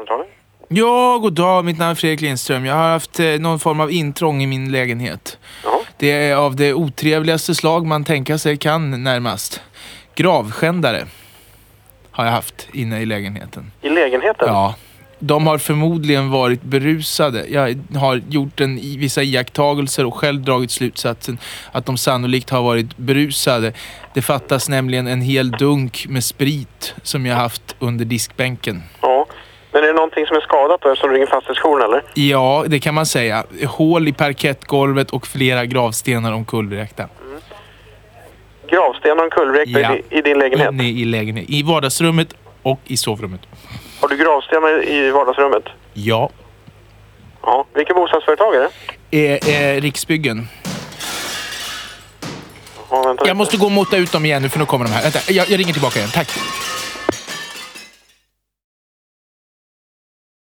Centralen? Ja, god dag. Mitt namn är Fredrik Lindström. Jag har haft eh, någon form av intrång i min lägenhet. Jaha. Det är av det otrevligaste slag man tänka sig kan närmast. Gravskändare har jag haft inne i lägenheten. I lägenheten? Ja. De har förmodligen varit berusade. Jag har gjort en, vissa iakttagelser och själv dragit slutsatsen att de sannolikt har varit berusade. Det fattas nämligen en hel dunk med sprit som jag haft under diskbänken. Ja. Men är det någonting som är skadat då eftersom du ringer fastighetsjouren eller? Ja, det kan man säga. Hål i parkettgolvet och flera gravstenar omkullvräkta. Gravstenar och kullvräkta Ja. i, i din lägenhet? Inne i lägenheten. I vardagsrummet och i sovrummet. Har du gravstenar i vardagsrummet? Ja. Ja. Vilket bostadsföretag är det? Eh, eh, Riksbyggen. Ja, Jag måste gå och mota ut dem igen nu för nu kommer de här. Vänta, jag, jag ringer tillbaka igen. Tack.